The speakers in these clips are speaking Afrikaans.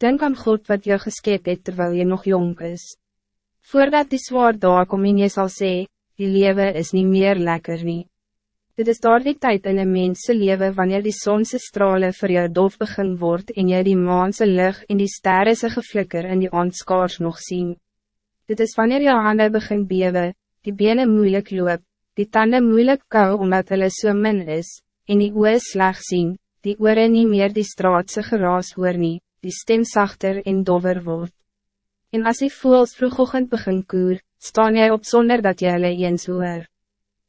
Denk aan God wat jou geskep het terwijl je nog jong is. Voordat die zwaar daar kom en jy sal sê, die leven is niet meer lekker nie. Dit is daar die tijd in een mense leven wanneer die zonse stralen voor jou dof begin word en jy die maanse lucht en die sterrense geflikker in die aanskaars nog zien. Dit is wanneer jou handen begin bewe, die benen moeilijk loop, die tanden moeilijk kou omdat hulle so min is, en die oe sleg zien, die oore nie meer die straatse geraas hoor nie, die stem zachter en dover wordt. En als die voels vroegochtend begin koer, staan jij op zonder dat jy hulle eens hoor.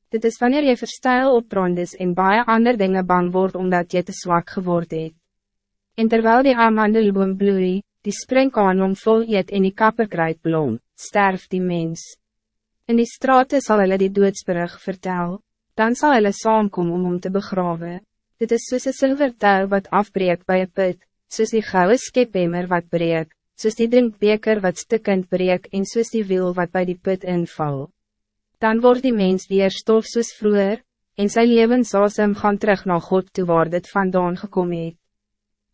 Dit is wanneer jy verstijl opbrand is en baie ander dingen bang wordt omdat je te zwak geworden het. En terwijl die amandelboom bloei, die springkaan om vol eet en die kapperkruid blom, sterft die mens. In die straten zal hulle die doodsbrug vertel, dan zal hulle saamkom om om te begraven. Dit is soos een silvertuil wat afbreek bij een put, soos die gouden skepemmer wat breek, soos die drinkbeker wat stikkend breek en soos die wiel wat bij die put inval. Dan wordt die mens weer stof soos vroeger, en sy levensasem gaan terug naar God toe waar dit vandaan gekom het.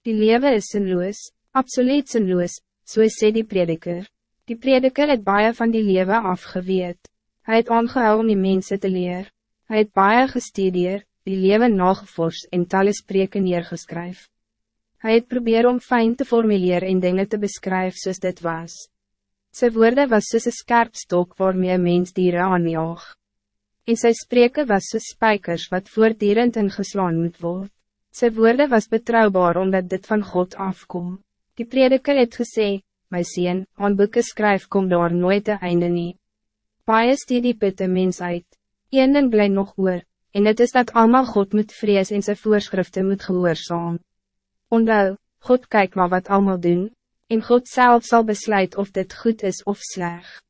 Die leven is sinloos, absoluut sinloos, so sê die prediker. Die prediker het baie van die leven afgeweet. Hij het aangehou om die mensen te leer. Hij het baie gestudeer, die leven nagevors en talle spreken neergeskryf. Hij het probeer om fijn te formuleren en dingen te beschrijven zoals dit was. Zijn woorden was soos een skerp stok waarmee een mens dieren aanjaag. En sy spreken was soos spijkers wat voortdurend ingeslaan moet worden. Zijn woorden was betrouwbaar omdat dit van God afkom. Die prediker het gesê, my sien, aan boeken skryf kom daar nooit te einde nie. Paie stier die putte mens uit. Een ding bly nog oor, en het is dat allemaal God moet vrees en zijn voorschriften moet gehoorzaam. Ondou, God kijkt maar wat allemaal doen, en God zelf zal besluiten of dit goed is of slecht.